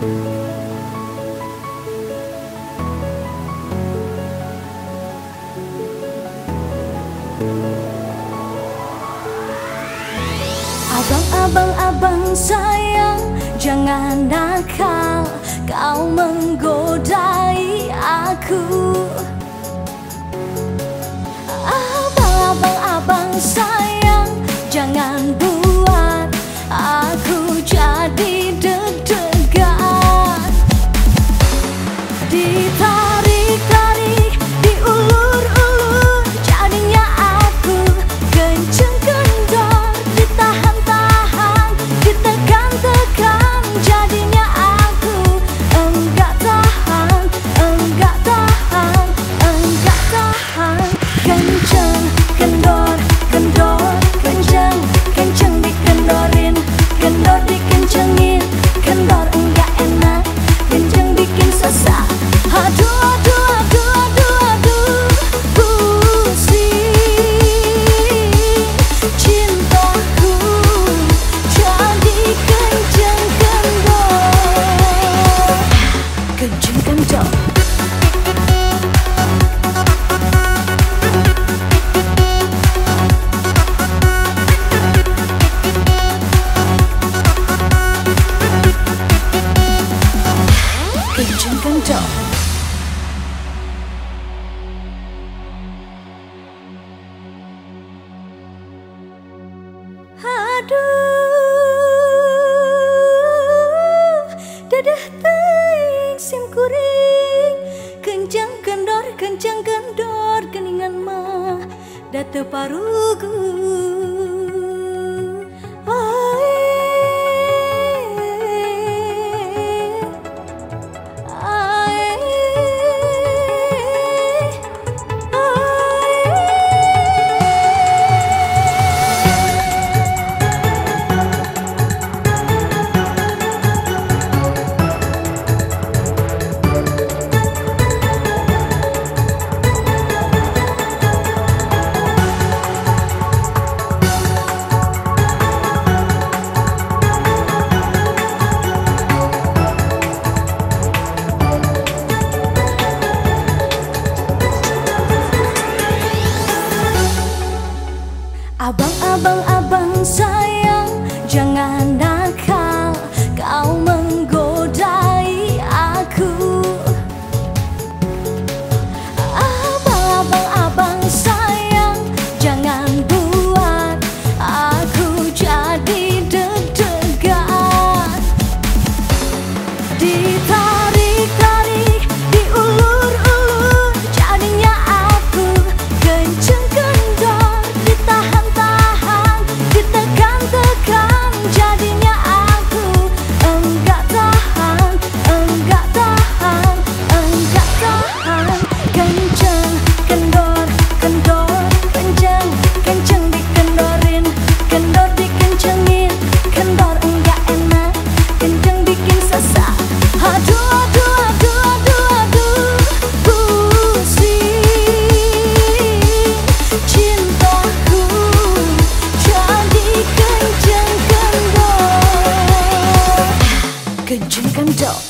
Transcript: Abang, abang, abang sayang Jangan nakal Kau menggodai aku 低头。认真感受，认真感受，哈杜，哒哒哒。Kendor keningan mah paru ku. can talk.